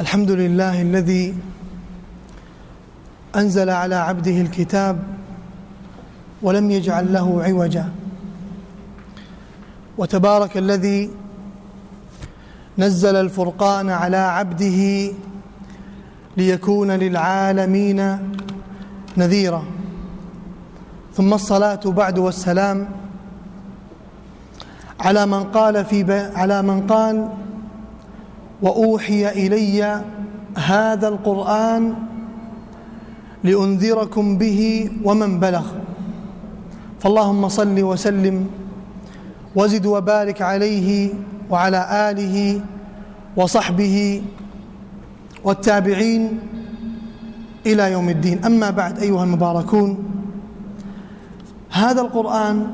الحمد لله الذي أنزل على عبده الكتاب ولم يجعل له عوجا وتبارك الذي نزل الفرقان على عبده ليكون للعالمين نذيرا. ثم الصلاة بعد والسلام على من قال في على من قال وأوحي إلي هذا القرآن لأنذركم به ومن بلغ. فاللهم صل وسلم وزد وبارك عليه وعلى آله وصحبه والتابعين إلى يوم الدين. أما بعد أيها المباركون هذا القرآن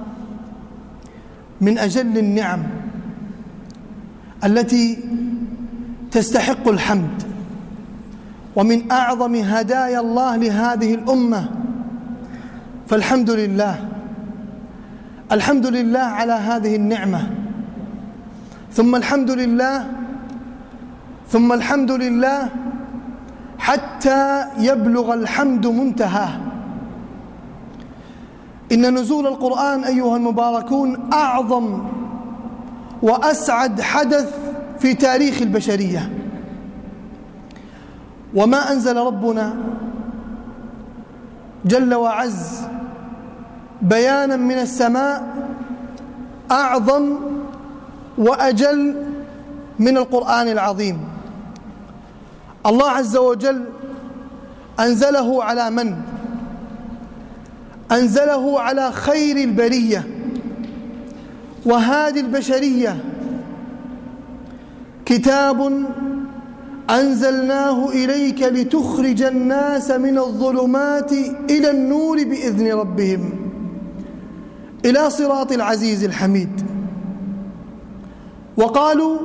من أجل النعم التي تستحق الحمد. ومن أعظم هدايا الله لهذه الأمة فالحمد لله. الحمد لله على هذه النعمة. ثم الحمد لله ثم الحمد لله حتى يبلغ الحمد منتهاه. إن نزول القرآن أيها المباركون أعظم وأسعد حدث في تاريخ البشرية وما أنزل ربنا جل وعز بيانا من السماء أعظم وأجل من القرآن العظيم الله عز وجل أنزله على من؟ أنزله على خير البرية وهذه البشرية كتاب أنزلناه إليك لتخرج الناس من الظلمات إلى النور بإذن ربهم إلى صراط العزيز الحميد. وقالوا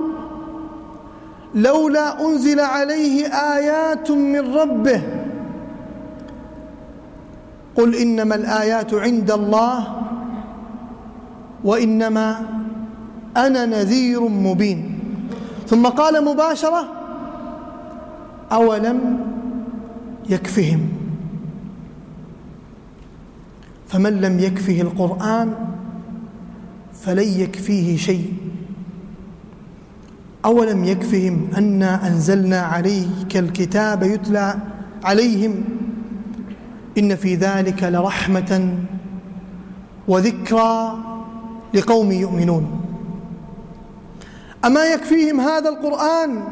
لولا أنزل عليه آيات من ربه قل إنما الآيات عند الله وإنما أنا نذير مبين. ثم قال مباشرة أولم يكفهم؟ فمن لم يكفه القرآن فلن يكفيه شيء. أولم يكفهم أنا أنزلنا عليك الكتاب يتلى عليهم؟ إن في ذلك لرحمة وذكرى لقوم يؤمنون. أما يكفيهم هذا القرآن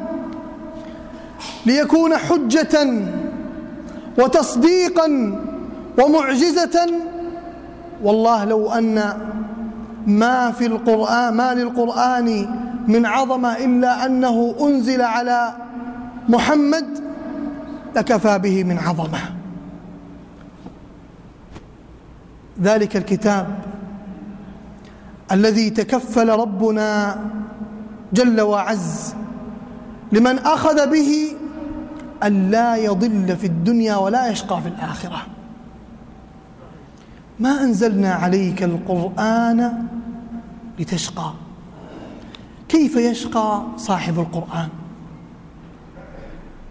ليكون حجة وتصديقا ومعجزة؟ والله لو أن ما في القرآن ما للقرآن من عظمة إلا أنه أنزل على محمد لكفى به من عظمة. ذلك الكتاب الذي تكفل ربنا جل وعز لمن أخذ به أن لا يضل في الدنيا ولا يشقى في الآخرة. ما أنزلنا عليك القرآن لتشقى. كيف يشقى صاحب القرآن؟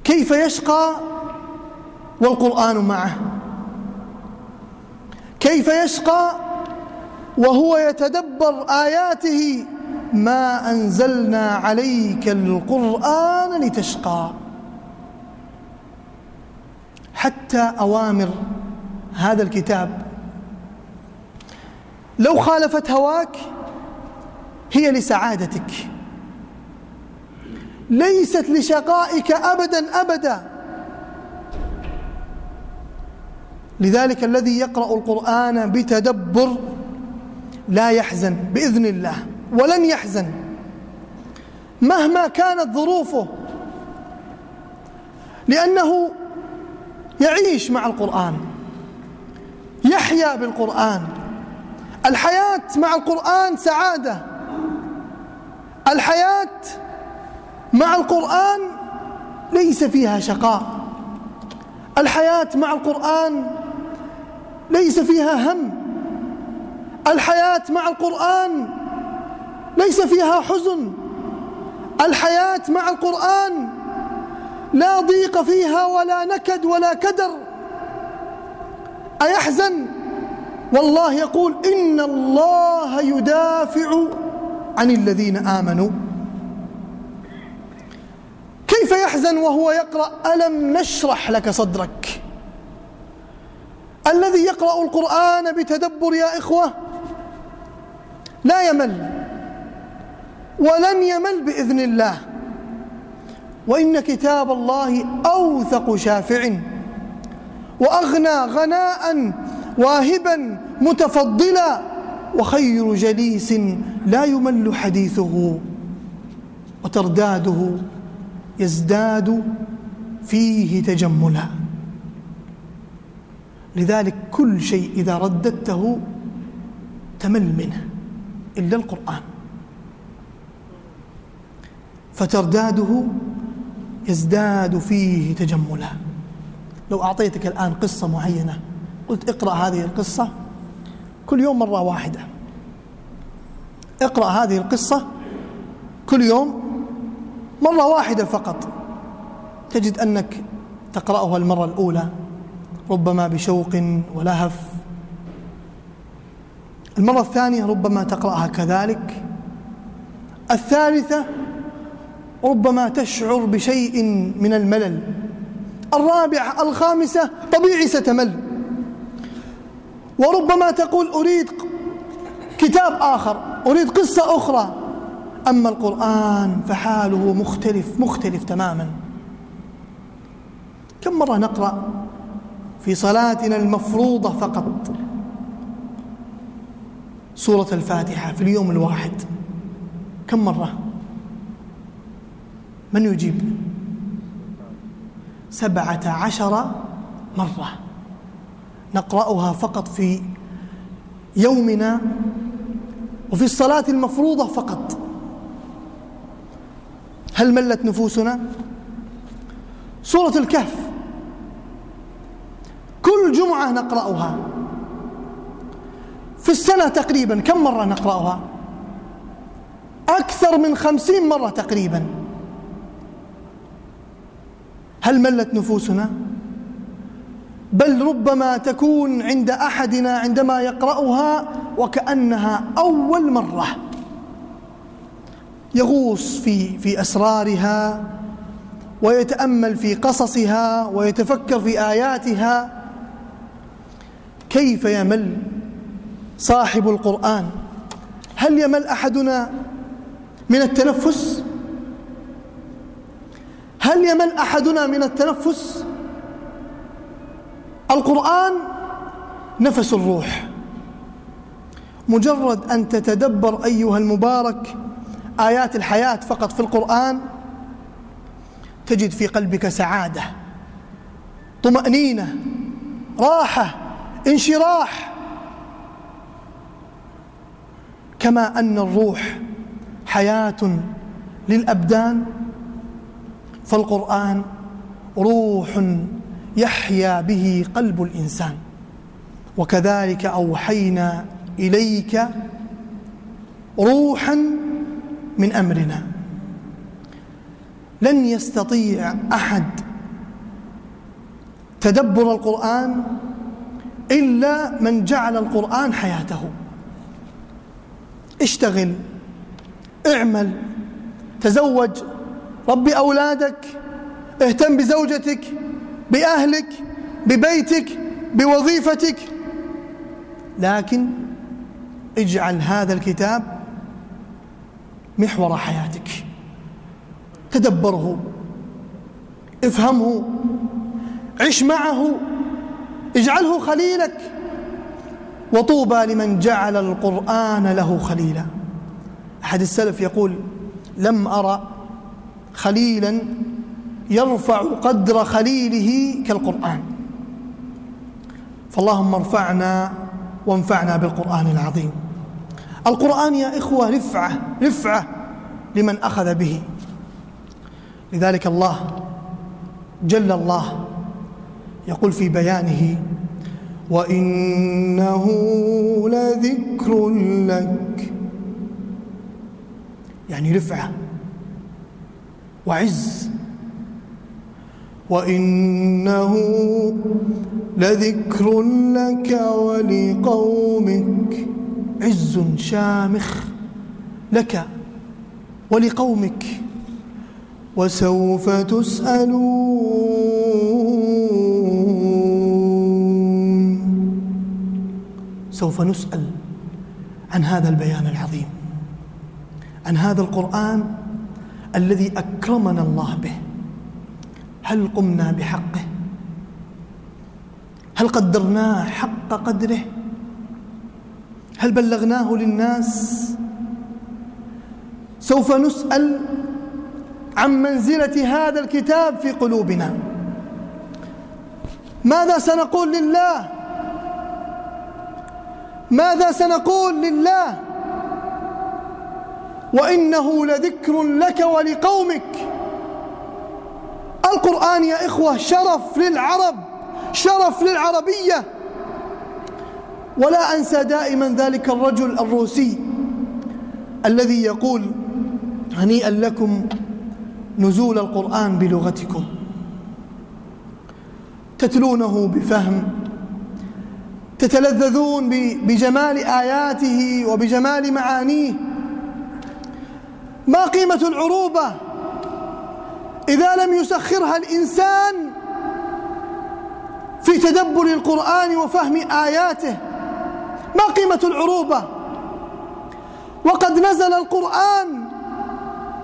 كيف يشقى والقرآن معه؟ كيف يشقى وهو يتدبر آياته ما أنزلنا عليك القرآن لتشقى. حتى أوامر هذا الكتاب. لو خالفت هواك هي لسعادتك. ليست لشقائك أبدا أبدا. لذلك الذي يقرأ القرآن بتدبر لا يحزن بإذن الله. ولن يحزن. مهما كانت ظروفه. لأنه يعيش مع القرآن. يحيا بالقرآن. الحياة مع القرآن سعادة. الحياة مع القرآن ليس فيها شقاء. الحياة مع القرآن ليس فيها هم. الحياة مع القرآن ليس فيها حزن. الحياة مع القرآن لا ضيق فيها ولا نكد ولا كدر. أيحزن؟ والله يقول إن الله يدافع عن الذين آمنوا. كيف يحزن وهو يقرأ؟ ألم نشرح لك صدرك؟ الذي يقرأ القرآن بتدبر يا إخوة لا يمل. ولن يمل بإذن الله. وإن كتاب الله أوثق شافع. وأغنى غناء واهبا متفضلا. وخير جليس لا يمل حديثه. وترداده يزداد فيه تجملا. لذلك كل شيء إذا رددته تمل منه إلا القرآن. فترداده يزداد فيه تجملا. لو أعطيتك الآن قصة معينة قلت اقرأ هذه القصة كل يوم مرة واحدة. اقرأ هذه القصة كل يوم مرة واحدة فقط. تجد أنك تقرأها المرة الأولى ربما بشوق ولهف المرة الثانية ربما تقرأها كذلك. الثالثة ربما تشعر بشيء من الملل. الرابعة الخامسة طبيعي ستمل. وربما تقول أريد كتاب آخر أريد قصة أخرى. أما القرآن فحاله مختلف مختلف تماما. كم مرة نقرأ في صلاتنا المفروضة فقط سورة الفاتحة في اليوم الواحد؟ كم مرة؟ من يجيب؟ سبعة عشر مرة. نقرأها فقط في يومنا وفي الصلاة المفروضة فقط. هل ملت نفوسنا؟ سورة الكهف. كل جمعة نقرأها. في السنة تقريبا كم مرة نقرأها؟ أكثر من خمسين مرة تقريبا. هل ملت نفوسنا؟ بل ربما تكون عند أحدنا عندما يقرأها وكأنها أول مرة. يغوص في في أسرارها ويتأمل في قصصها ويتفكر في آياتها. كيف يمل صاحب القرآن؟ هل يمل أحدنا من التنفس؟ هل يمل أحدنا من التنفس؟ القرآن نفس الروح. مجرد أن تتدبر أيها المبارك آيات الحياة فقط في القرآن تجد في قلبك سعادة طمأنينة راحة انشراح. كما أن الروح حياة للأبدان فالقرآن روح يحيا به قلب الإنسان. وكذلك أوحينا إليك روحا من أمرنا. لن يستطيع أحد تدبر القرآن إلا من جعل القرآن حياته. اشتغل اعمل تزوج ربي أولادك اهتم بزوجتك بأهلك ببيتك بوظيفتك. لكن اجعل هذا الكتاب محور حياتك. تدبره افهمه عش معه اجعله خليلك. وطوبى لمن جعل القرآن له خليلا. أحد السلف يقول لم أرى خليلا يرفع قدر خليله كالقرآن. فاللهم ارفعنا وانفعنا بالقرآن العظيم. القرآن يا إخوة رفعة رفعة لمن أخذ به. لذلك الله جل الله يقول في بيانه وإنه لذكر لك. يعني رفعة وعز. وإنه لذكر لك ولقومك. عز شامخ لك ولقومك. وسوف تسألون. سوف نسأل عن هذا البيان العظيم. عن هذا القرآن الذي أكرمنا الله به. هل قمنا بحقه؟ هل قدرناه حق قدره؟ هل بلغناه للناس؟ سوف نسأل عن منزلة هذا الكتاب في قلوبنا. ماذا سنقول لله؟ ماذا سنقول لله؟ وإنه لذكر لك ولقومك. القرآن يا إخوة شرف للعرب شرف للعربية. ولا أنسى دائما ذلك الرجل الروسي الذي يقول هنيئا لكم نزول القرآن بلغتكم. تتلونه بفهم تتلذذون بجمال آياته وبجمال معانيه. ما قيمة العروبة؟ إذا لم يسخرها الإنسان في تدبر القرآن وفهم آياته ما قيمة العروبة؟ وقد نزل القرآن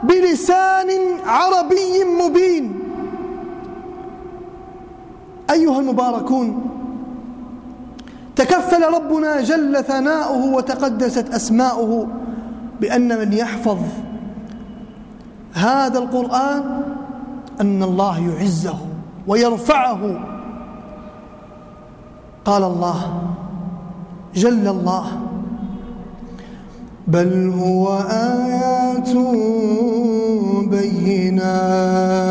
بلسان عربي مبين. أيها المباركون تكفل ربنا جل ثناؤه وتقدست أسماؤه بأن من يحفظ هذا القرآن أن الله يعزه ويرفعه. قال الله جل الله بل هو آيات بينات.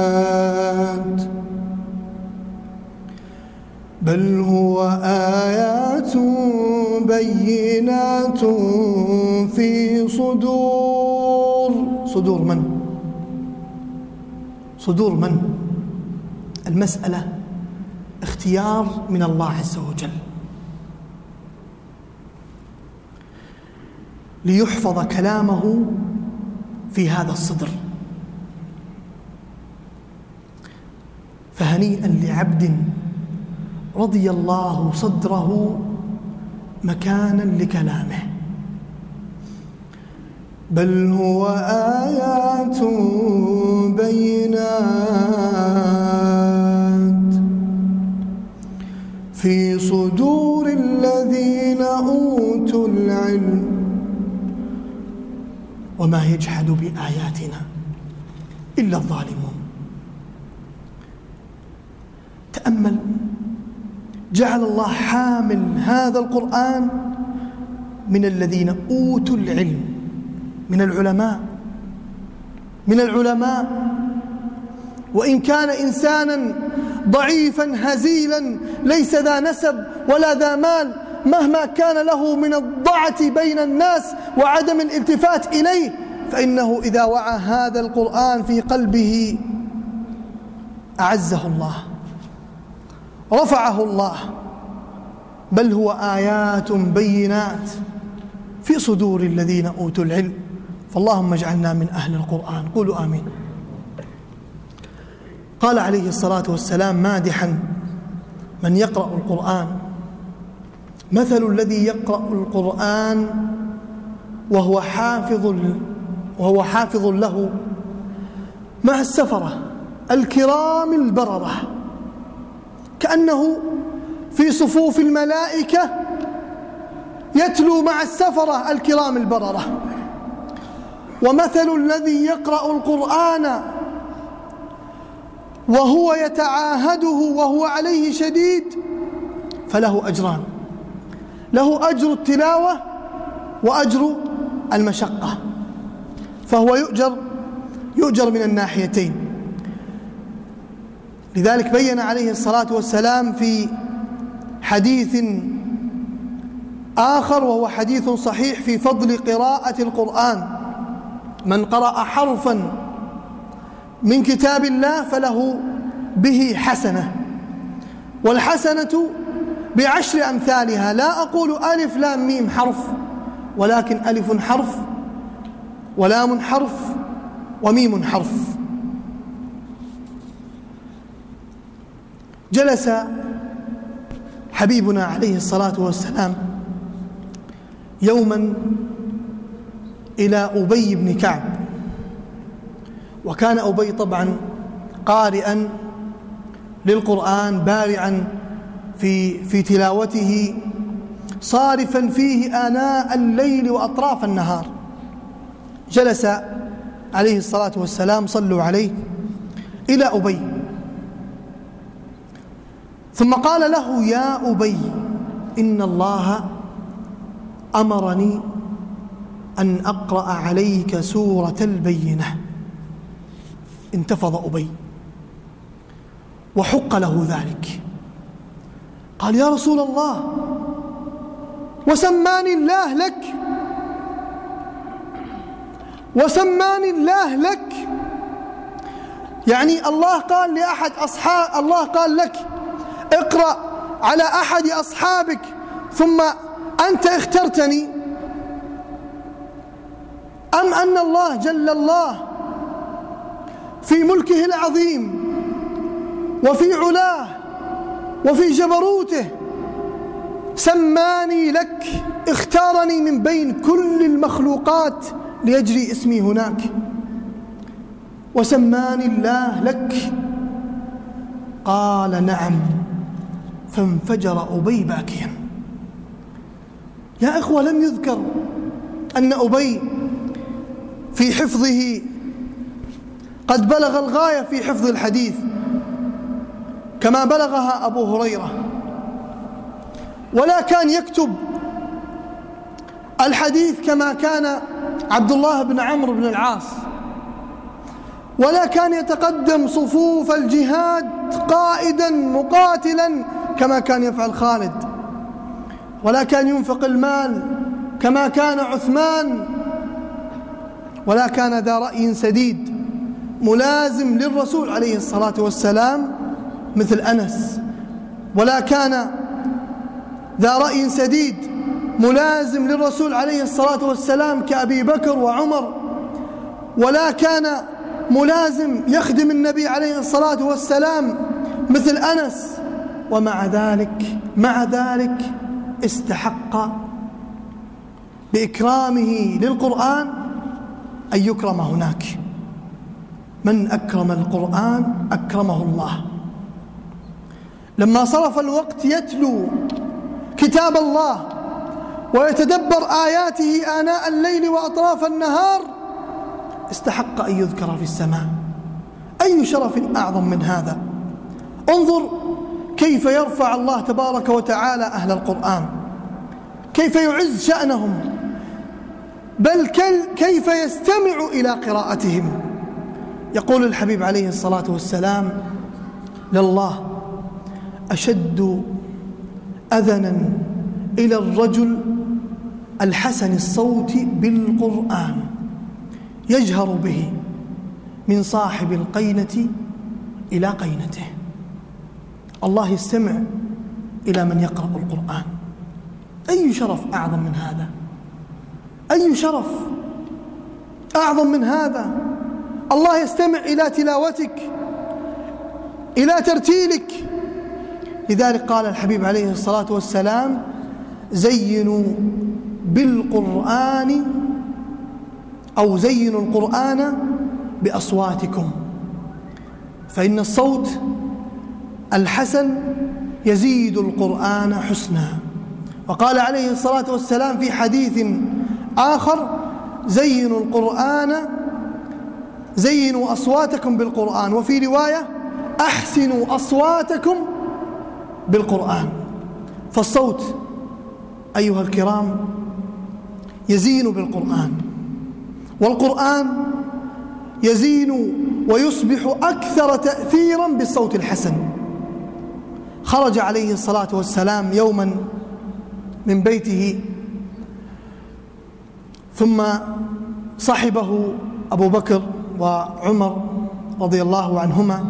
بل هو آيات بينات في صدور. صدور من؟ صدور من؟ المسألة اختيار من الله عز وجل. ليحفظ كلامه في هذا الصدر. فهنيئا لعبد رضي الله صدره مكانا لكلامه. بل هو آيات بينات. في صدور الذين أوتوا العلم وما يجحد بآياتنا إلا الظالمون. تأمل جعل الله حامل هذا القرآن من الذين أوتوا العلم. من العلماء. من العلماء. وإن كان إنسانا ضعيفا هزيلا ليس ذا نسب ولا ذا مال مهما كان له من الضعة بين الناس وعدم الالتفات إليه فإنه إذا وعى هذا القرآن في قلبه أعزه الله رفعه الله. بل هو آيات بينات في صدور الذين أوتوا العلم. فاللهم اجعلنا من أهل القرآن. قولوا آمين. قال عليه الصلاة والسلام مادحا من يقرأ القرآن مثل الذي يقرأ القرآن وهو حافظ وهو حافظ له مع السفرة الكرام البررة. كأنه في صفوف الملائكة يتلو مع السفرة الكرام البررة. ومثل الذي يقرأ القرآن وهو يتعاهده وهو عليه شديد فله أجران. له أجر التلاوة وأجر المشقة. فهو يؤجر يؤجر من الناحيتين. لذلك بين عليه الصلاة والسلام في حديث آخر وهو حديث صحيح في فضل قراءة القرآن. من قرأ حرفا من كتاب الله فله به حسنة والحسنة بعشر أمثالها. لا أقول ألف لام ميم حرف ولكن ألف حرف ولام حرف وميم حرف. جلس حبيبنا عليه الصلاة والسلام يوما إلى أبي بن كعب. وكان أبي طبعا قارئا للقرآن بارعا في في تلاوته صارفا فيه آناء الليل وأطراف النهار. جلس عليه الصلاة والسلام صلوا عليه إلى أبي. ثم قال له يا أبي إن الله أمرني أن أقرأ عليك سورة البينة. انتفض أبي. وحق له ذلك. قال يا رسول الله وسماني الله لك. وسماني الله لك. يعني الله قال لأحد أصحاب الله قال لك اقرأ على أحد أصحابك ثم أنت اخترتني. أم أن الله جل الله في ملكه العظيم وفي علاه وفي جبروته سماني لك اختارني من بين كل المخلوقات ليجري اسمي هناك. وسماني الله لك. قال نعم. فانفجر أبي باكيا يا إخوة لم يذكر أن أبي في حفظه. قد بلغ الغاية في حفظ الحديث كما بلغها أبو هريرة. ولا كان يكتب الحديث كما كان عبد الله بن عمرو بن العاص. ولا كان يتقدم صفوف الجهاد قائدا مقاتلا كما كان يفعل خالد. ولا كان ينفق المال كما كان عثمان ولا كان ذا رأي سديد ملازم للرسول عليه الصلاة والسلام مثل أنس. ولا كان ذا رأي سديد ملازم للرسول عليه الصلاة والسلام كأبي بكر وعمر. ولا كان ملازم يخدم النبي عليه الصلاة والسلام مثل أنس. ومع ذلك مع ذلك استحق بإكرامه للقرآن أن يكرم هناك. من أكرم القرآن أكرمه الله. لما صرف الوقت يتلو كتاب الله ويتدبر آياته آناء الليل وأطراف النهار استحق أن يذكر في السماء. أي شرف أعظم من هذا؟ انظر كيف يرفع الله تبارك وتعالى أهل القرآن. كيف يعز شأنهم. بل كيف يستمع إلى قراءتهم. يقول الحبيب عليه الصلاة والسلام لله أشد أذنا إلى الرجل الحسن الصوت بالقرآن يجهر به من صاحب القينة إلى قينته. الله يستمع إلى من يقرأ القرآن. أي شرف أعظم من هذا؟ أي شرف؟ أعظم من هذا. الله يستمع إلى تلاوتك إلى ترتيلك. لذلك قال الحبيب عليه الصلاة والسلام زينوا بالقرآن أو زينوا القرآن بأصواتكم. فإن الصوت الحسن يزيد القرآن حسنا. وقال عليه الصلاة والسلام في حديث آخر زينوا القرآن زينوا أصواتكم بالقرآن. وفي رواية أحسنوا أصواتكم بالقرآن. فالصوت أيها الكرام يزين بالقرآن. والقرآن يزين ويصبح أكثر تأثيرا بالصوت الحسن. خرج عليه الصلاة والسلام يوما من بيته ثم صحبه أبو بكر وعمر رضي الله عنهما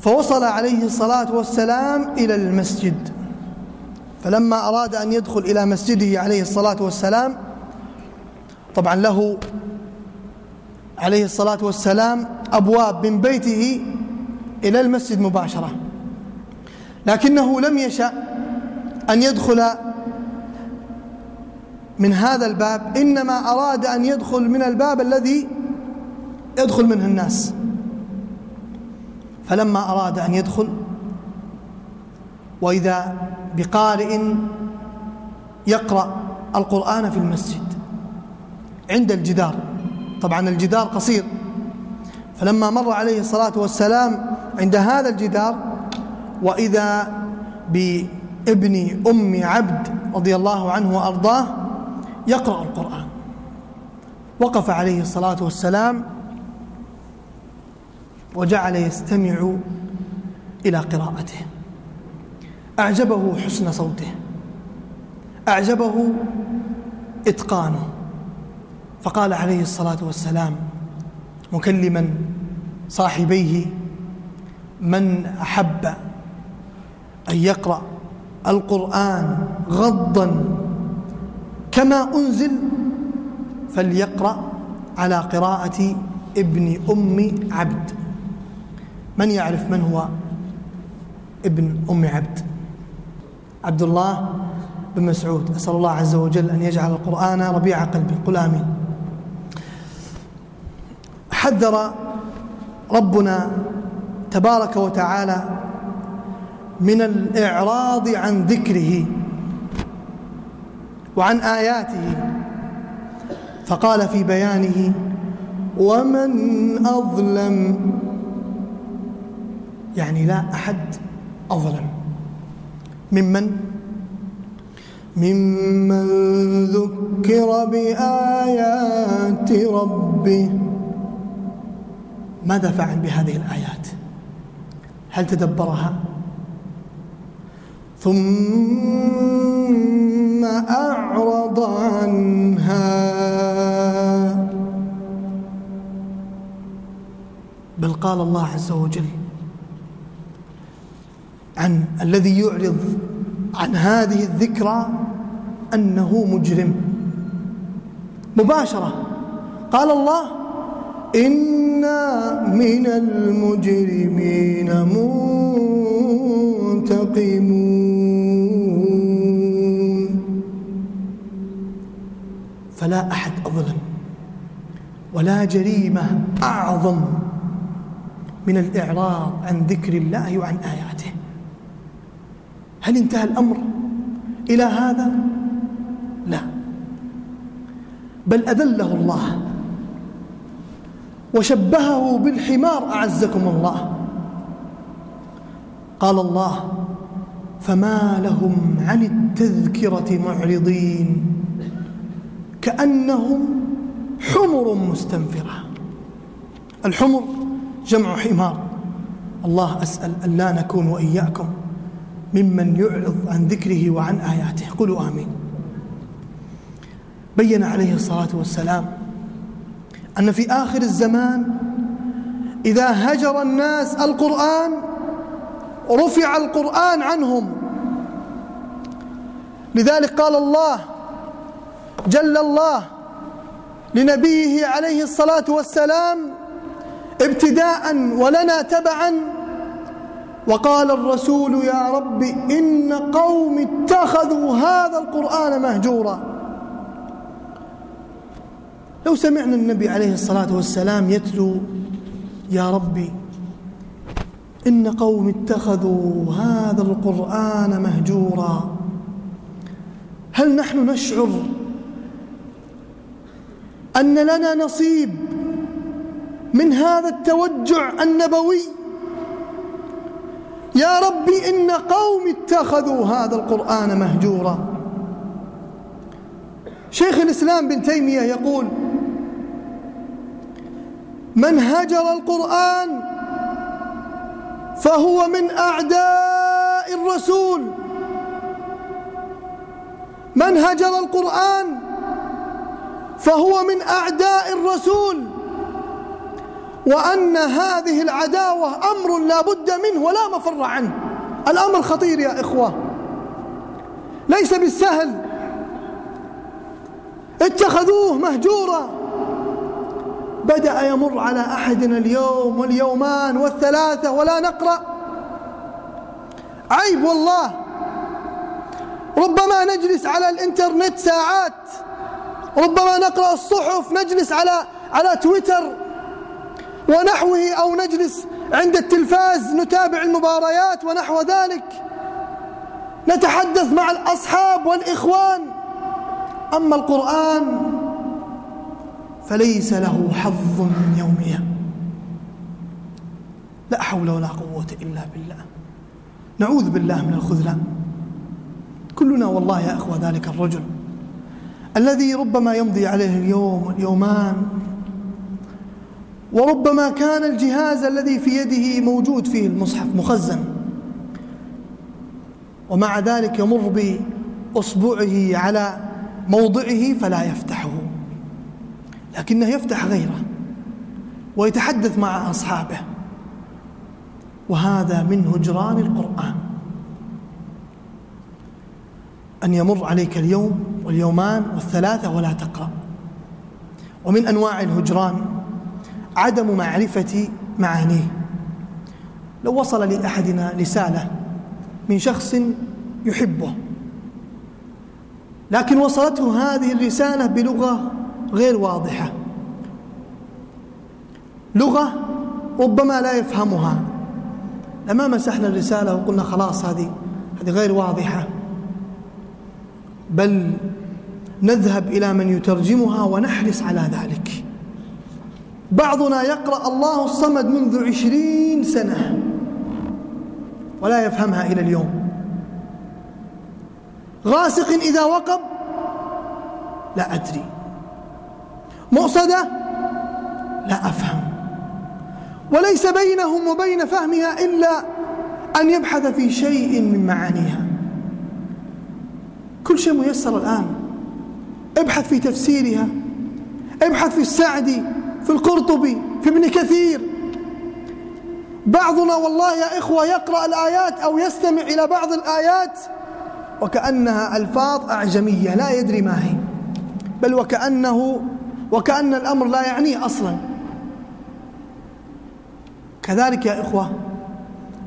فوصل عليه الصلاة والسلام إلى المسجد. فلما أراد أن يدخل إلى مسجده عليه الصلاة والسلام طبعا له عليه الصلاة والسلام أبواب من بيته إلى المسجد مباشرة لكنه لم يشأ أن يدخل من هذا الباب إنما أراد أن يدخل من الباب الذي يدخل منه الناس. فلما أراد أن يدخل وإذا بقارئ يقرأ القرآن في المسجد عند الجدار. طبعا الجدار قصير. فلما مر عليه الصلاة والسلام عند هذا الجدار وإذا بابن أم عبد رضي الله عنه وأرضاه يقرأ القرآن. وقف عليه الصلاة والسلام وجعل يستمع إلى قراءته. أعجبه حسن صوته. أعجبه إتقانه. فقال عليه الصلاة والسلام مكلما صاحبيه من أحب أن يقرأ القرآن غضا كما أنزل فليقرأ على قراءة ابن أم عبد. من يعرف من هو ابن أم عبد؟ عبد الله بن مسعود. أسأل الله عز وجل أن يجعل القرآن ربيع قلبي. قل آمين. حذر ربنا تبارك وتعالى من الإعراض عن ذكره. وعن آياته. فقال في بيانه ومن أظلم يعني لا أحد أظلم. ممن؟ ممن ذكر بآيات ربه. ماذا فعل بهذه الآيات؟ هل تدبرها؟ ثم أعرض عنها. بل قال الله عز وجل عن الذي يعرض عن هذه الذكرى أنه مجرم. مباشرة. قال الله إنا من المجرمين منتقمون. فلا أحد أظلم ولا جريمة أعظم من الإعراض عن ذكر الله وعن آياته. هل انتهى الأمر إلى هذا؟ لا. بل أذله الله وشبهه بالحمار أعزكم الله. قال الله فما لهم عن التذكرة معرضين. كأنهم حمر مستنفرة. الحمر جمع حمار. الله أسأل أن لا نكون وإياكم ممن يعرض عن ذكره وعن آياته. قولوا آمين. بين عليه الصلاة والسلام أن في آخر الزمان إذا هجر الناس القرآن رفع القرآن عنهم. لذلك قال الله جل الله لنبيه عليه الصلاة والسلام ابتداء ولنا تبعا. وقال الرسول يا رب إن قوم اتخذوا هذا القرآن مهجورا. لو سمعنا النبي عليه الصلاة والسلام يتلو يا ربي إن قوم اتخذوا هذا القرآن مهجورا. هل نحن نشعر أن لنا نصيب من هذا التوجع النبوي. يا رب إن قوم اتخذوا هذا القرآن مهجورا. شيخ الإسلام بن تيمية يقول من هجر القرآن فهو من أعداء الرسول. من هجر القرآن فهو من أعداء الرسول. وأن هذه العداوة أمر لا بد منه ولا مفر عنه. الأمر خطير يا إخوة. ليس بالسهل. اتخذوه مهجورا. بدأ يمر على أحدنا اليوم واليومان والثلاثة ولا نقرأ. عيب والله. ربما نجلس على الإنترنت ساعات. ربما نقرأ الصحف نجلس على على تويتر ونحوه أو نجلس عند التلفاز نتابع المباريات ونحو ذلك. نتحدث مع الأصحاب والإخوان. أما القرآن فليس له حظ من يومها لا حول ولا قوة إلا بالله. نعوذ بالله من الخذلان كلنا والله يا أخوة ذلك الرجل. الذي ربما يمضي عليه اليوم واليومان وربما كان الجهاز الذي في يده موجود فيه المصحف مخزن ومع ذلك يمر بأصبعه على موضعه فلا يفتحه لكنه يفتح غيره ويتحدث مع أصحابه وهذا من هجران القرآن. أن يمر عليك اليوم واليومان والثلاثة ولا تقرأ ومن أنواع الهجران عدم معرفة معانيه. لو وصل لأحدنا رسالة من شخص يحبه لكن وصلته هذه الرسالة بلغة غير واضحة. لغة ربما لا يفهمها. لما مسحنا الرسالة وقلنا خلاص هذه هذه غير واضحة. بل نذهب إلى من يترجمها ونحرص على ذلك. بعضنا يقرأ الله الصمد منذ عشرين سنة ولا يفهمها إلى اليوم. غاسق إذا وقب؟ لا أدري. مؤصدة؟ لا أفهم. وليس بينهم وبين فهمها إلا أن يبحث في شيء من معانيها. كل شيء ميسر الآن. ابحث في تفسيرها ابحث في السعدي في القرطبي في ابن كثير. بعضنا والله يا إخوة يقرأ الآيات أو يستمع إلى بعض الآيات وكأنها ألفاظ أعجمية لا يدري ما هي. بل وكأنه وكأن الأمر لا يعنيه أصلا. كذلك يا إخوة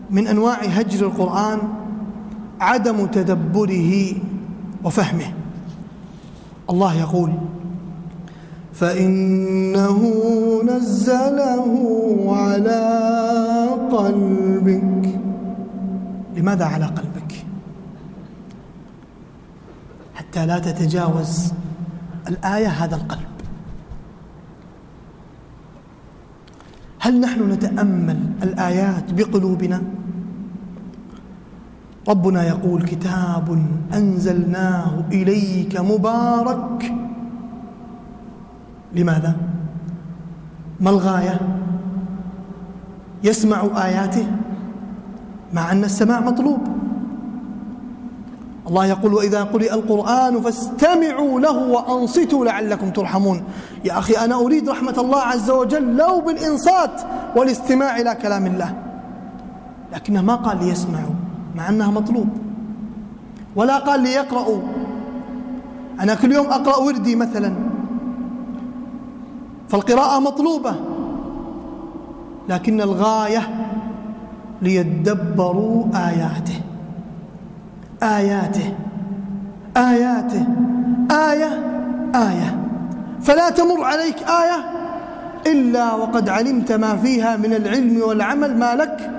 من أنواع هجر القرآن عدم تدبره وفهمه. الله يقول فإنه نزله على قلبك. لماذا على قلبك؟ حتى لا تتجاوز الآية هذا القلب. هل نحن نتأمل الآيات بقلوبنا؟ ربنا يقول كتاب أنزلناه إليك مبارك. لماذا؟ ما الغاية؟ يسمع آياته مع أن السماع مطلوب. الله يقول وإذا قرئ القرآن فاستمعوا له وأنصتوا لعلكم ترحمون. يا أخي أنا أريد رحمة الله عز وجل لو بالإنصات والاستماع إلى كلام الله. لكنه ما قال ليسمعوا. مع أنها مطلوب. ولا قال ليقرأوا أنا كل يوم أقرأ وردي مثلا. فالقراءة مطلوبة. لكن الغاية ليدبروا آياته. آياته. آياته. آية. آية. فلا تمر عليك آية إلا وقد علمت ما فيها من العلم والعمل ما لك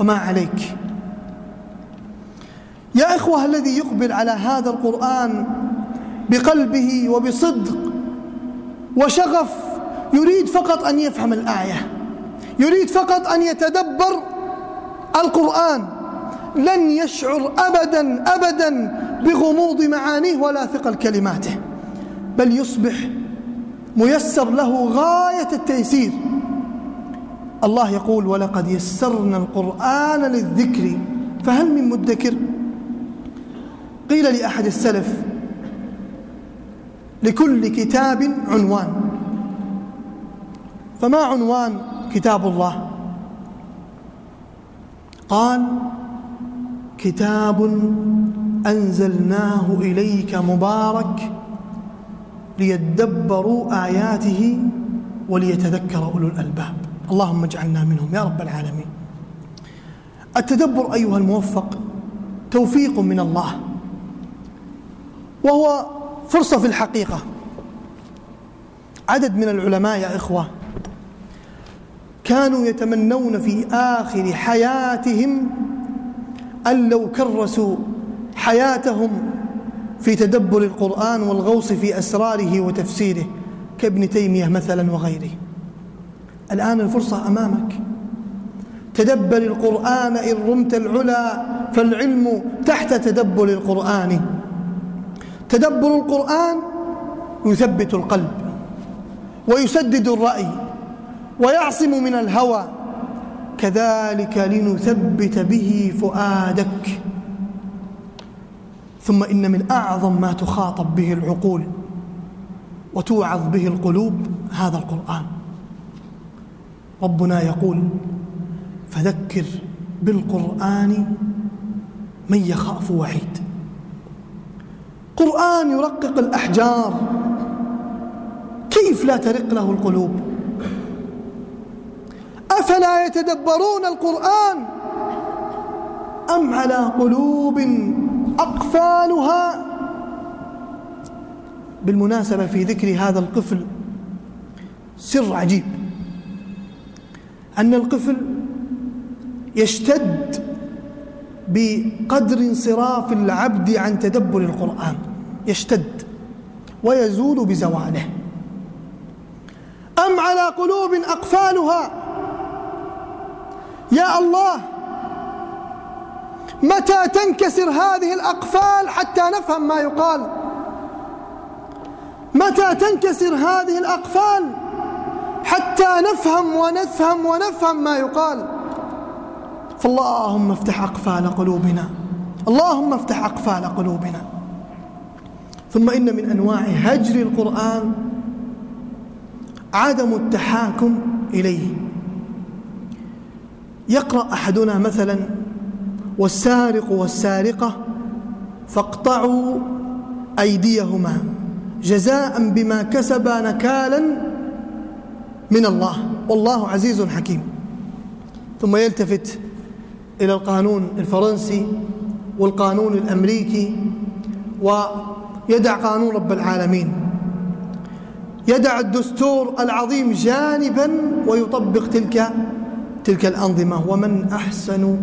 وما عليك. يا إخوة الذي يقبل على هذا القرآن بقلبه وبصدق وشغف يريد فقط أن يفهم الآية يريد فقط أن يتدبر القرآن لن يشعر أبدا أبدا بغموض معانيه ولا ثقل كلماته بل يصبح ميسر له غاية التيسير. الله يقول ولقد يسرنا القرآن للذكر فهل من مدكر؟ قيل لأحد السلف لكل كتاب عنوان. فما عنوان كتاب الله؟ قال كتاب أنزلناه إليك مبارك ليدبروا آياته وليتذكر أولو الألباب. اللهم اجعلنا منهم يا رب العالمين. التدبر أيها الموفق توفيق من الله. وهو فرصة في الحقيقة. عدد من العلماء يا إخوة كانوا يتمنون في آخر حياتهم أن لو كرسوا حياتهم في تدبر القرآن والغوص في أسراره وتفسيره كابن تيمية مثلا وغيره. الآن الفرصة أمامك. تدبر القرآن إن رمت العلا فالعلم تحت تدبر القرآن. تدبر القرآن يثبت القلب ويسدد الرأي ويعصم من الهوى. كذلك لنثبت به فؤادك. ثم إن من أعظم ما تخاطب به العقول وتوعظ به القلوب هذا القرآن. ربنا يقول فذكر بالقرآن من يخاف وعيد. قرآن يرقق الأحجار. كيف لا ترق له القلوب؟ أفلا يتدبرون القرآن أم على قلوب أقفالها؟ بالمناسبة في ذكر هذا القفل سر عجيب. أن القفل يشتد بقدر انصراف العبد عن تدبر القرآن. يشتد ويزول بزواله. أم على قلوب أقفالها؟ يا الله متى تنكسر هذه الأقفال حتى نفهم ما يقال؟ متى تنكسر هذه الأقفال حتى نفهم ونفهم ونفهم ما يقال؟ فاللهم افتح أقفال قلوبنا. اللهم افتح أقفال قلوبنا. ثم إن من أنواع هجر القرآن عدم التحاكم إليه. يقرأ أحدنا مثلا والسارق والسارقة فاقطعوا أيديهما جزاء بما كسبا نكالا من الله. والله عزيز حكيم. ثم يلتفت إلى القانون الفرنسي والقانون الأمريكي ويدع قانون رب العالمين. يدع الدستور العظيم جانبا ويطبق تلك تلك الأنظمة. ومن أحسن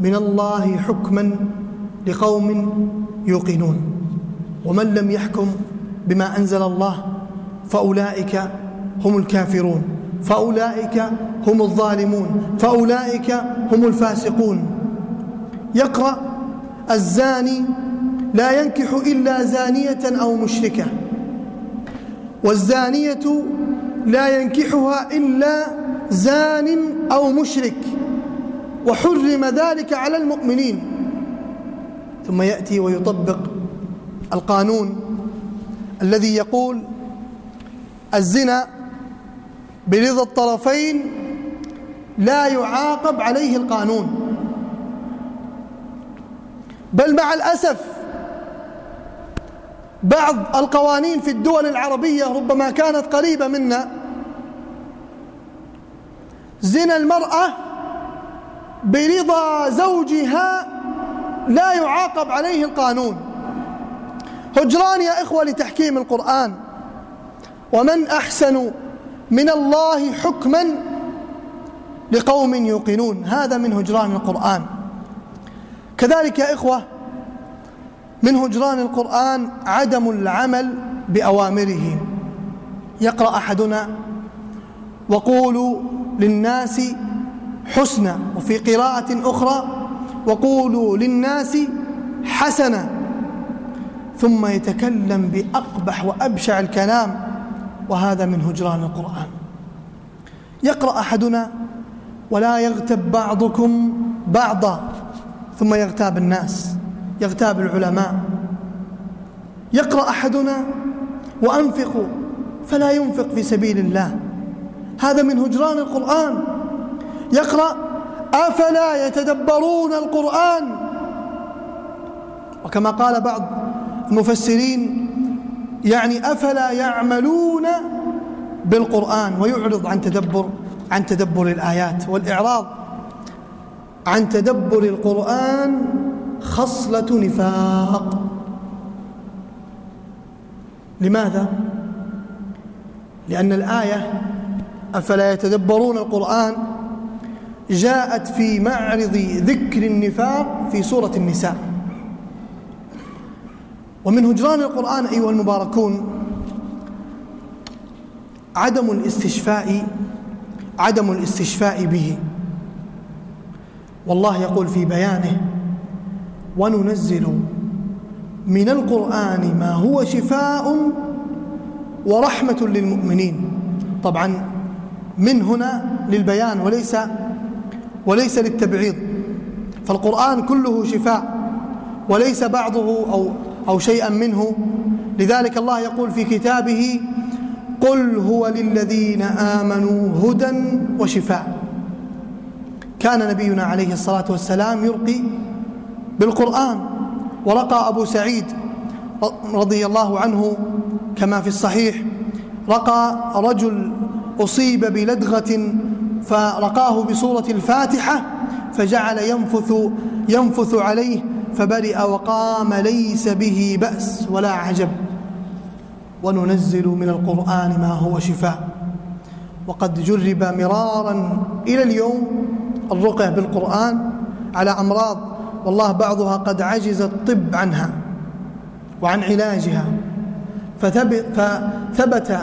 من الله حكما لقوم يوقنون. ومن لم يحكم بما أنزل الله فأولئك هم الكافرون. فأولئك هم الظالمون فأولئك هم الفاسقون. يقرأ الزاني لا ينكح إلا زانية أو مشركة. والزانية لا ينكحها إلا زان أو مشرك. وحرم ذلك على المؤمنين. ثم يأتي ويطبق القانون الذي يقول الزنا برضا الطرفين لا يعاقب عليه القانون. بل مع الأسف بعض القوانين في الدول العربية ربما كانت قريبة منا زنا المرأة برضا زوجها لا يعاقب عليه القانون. هجران يا إخوة لتحكيم القرآن. ومن أحسن من الله حكما لقوم يوقنون. هذا من هجران القرآن. كذلك يا إخوة من هجران القرآن عدم العمل بأوامره. يقرأ أحدنا وقولوا للناس حسنا وفي قراءة أخرى وقولوا للناس حسنا ثم يتكلم بأقبح وأبشع الكلام. وهذا من هجران القرآن. يقرأ أحدنا ولا يغتب بعضكم بعضا ثم يغتاب الناس يغتاب العلماء. يقرأ أحدنا وأنفقوا فلا ينفق في سبيل الله. هذا من هجران القرآن. يقرأ أفلا يتدبرون القرآن؟ وكما قال بعض المفسرين يعني أفلا يعملون بالقرآن ويعرض عن تدبر عن تدبر الآيات والإعراض. عن تدبر القرآن خصلة نفاق. لماذا؟ لأن الآية أفلا يتدبرون القرآن جاءت في معرض ذكر النفاق في سورة النساء. ومن هجران القرآن أيها المباركون عدم الاستشفاء عدم الاستشفاء به. والله يقول في بيانه وننزل من القرآن ما هو شفاء ورحمة للمؤمنين. طبعا من هنا للبيان وليس وليس للتبعيض. فالقرآن كله شفاء وليس بعضه أو أو شيئا منه. لذلك الله يقول في كتابه قل هو للذين آمنوا هدى وشفاء. كان نبينا عليه الصلاة والسلام يرقي بالقرآن ورقى أبو سعيد رضي الله عنه كما في الصحيح رقى رجل أصيب بلدغة فرقاه بصورة الفاتحة فجعل ينفث ينفث عليه فبرئ وقام ليس به بأس ولا عجب. وننزل من القرآن ما هو شفاء. وقد جرب مرارا إلى اليوم الرقية بالقرآن على أمراض والله بعضها قد عجز الطب عنها وعن علاجها. فثبت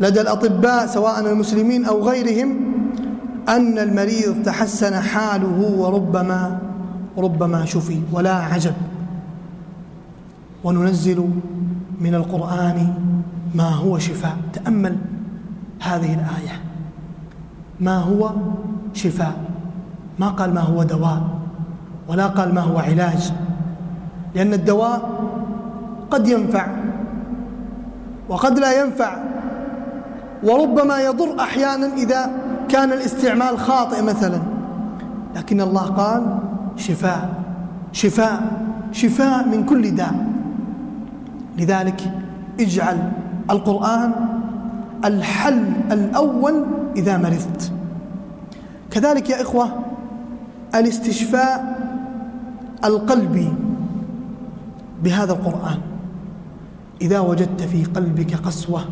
لدى الأطباء سواء المسلمين أو غيرهم أن المريض تحسن حاله وربما ربما شفي ولا عجب. وننزل من القرآن ما هو شفاء. تأمل هذه الآية. ما هو شفاء؟ ما قال ما هو دواء ولا قال ما هو علاج. لأن الدواء قد ينفع وقد لا ينفع وربما يضر أحيانا إذا كان الاستعمال خاطئ مثلا. لكن الله قال شفاء شفاء شفاء من كل داء. لذلك اجعل القرآن الحل الأول إذا مرضت. كذلك يا إخوة الاستشفاء القلبي بهذا القرآن. إذا وجدت في قلبك قسوة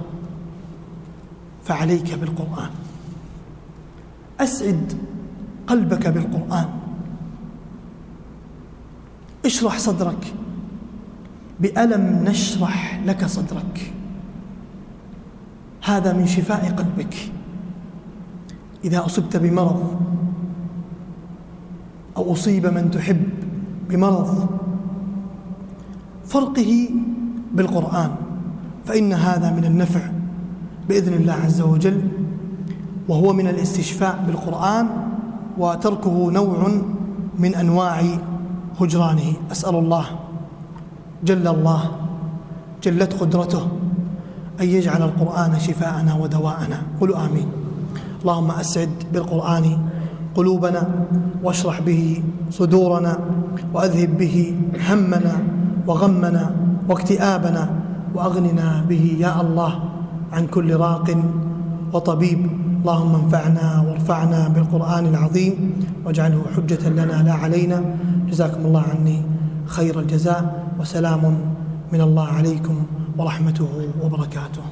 فعليك بالقرآن. أسعد قلبك بالقرآن. اشرح صدرك. بألم نشرح لك صدرك. هذا من شفاء قلبك. إذا أصبت بمرض أو أصيب من تحب بمرض فرقه بالقرآن فإن هذا من النفع بإذن الله عز وجل وهو من الاستشفاء بالقرآن وتركه نوع من أنواع هجرانه. أسأل الله جل الله جلت قدرته أن يجعل القرآن شفاءنا ودواءنا. قلوا آمين. اللهم أسعد بالقرآن قلوبنا واشرح به صدورنا وأذهب به همنا وغمنا واكتئابنا وأغننا به يا الله عن كل راق وطبيب. اللهم انفعنا وارفعنا بالقرآن العظيم واجعله حجة لنا لا علينا. جزاكم الله عني خير الجزاء وسلام من الله عليكم ورحمته وبركاته.